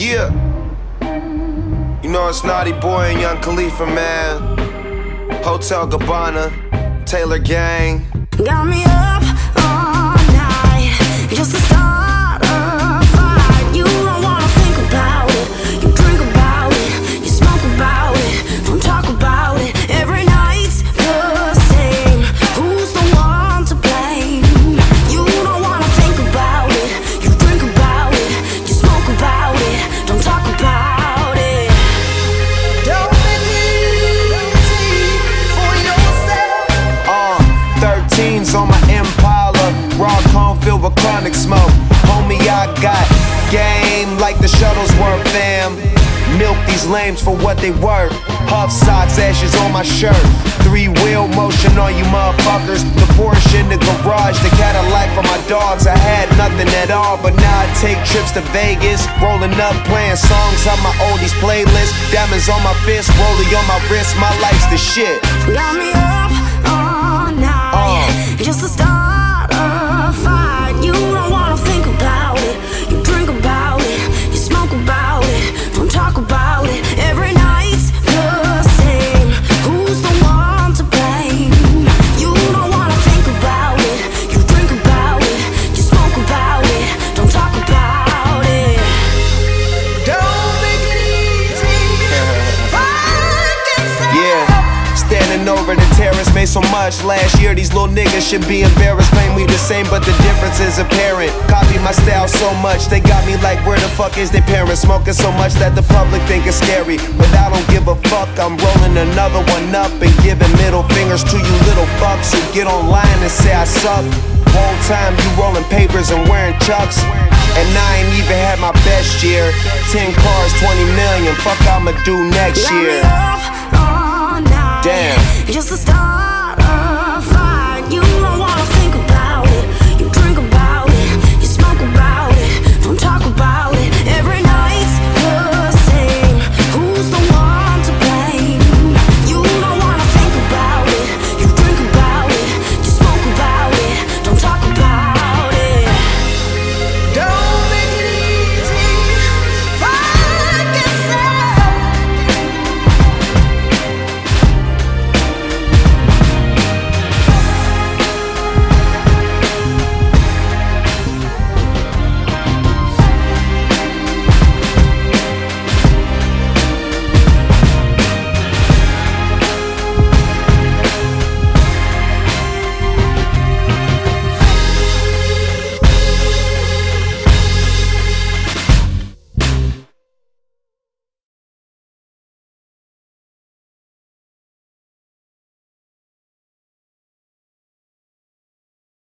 Yeah. You know it's Naughty Boy and Young Khalifa, man. Hotel Gabbana, Taylor Gang. Got me up 13s on my Impala. Raw cone filled with chronic smoke. Homie, I got game like the Shuttlesworth fam. Milk these lames for what they worth. Puff socks, ashes on my shirt. Three wheel motion on you motherfuckers. The Porsche in the garage, the Cadillac for my dogs. I had nothing at all, but now I take trips to Vegas. Rolling up, playing songs on my oldies playlist. Diamonds on my fist, rolling on my wrist. My life's the shit. Got me up all night Uh. Standing over the terrace made so much last year. These little niggas should be embarrassed. Claim we the same, but the difference is apparent. Copy my style so much, they got me like, where the fuck is their parents? Smoking so much that the public think it's scary. But I don't give a fuck, I'm rolling another one up and giving middle fingers to you little fucks who get online and say I suck. Whole time you rolling papers and wearing chucks. And I ain't even had my best year. 10 cars, 20 million. Fuck, I'ma do next year.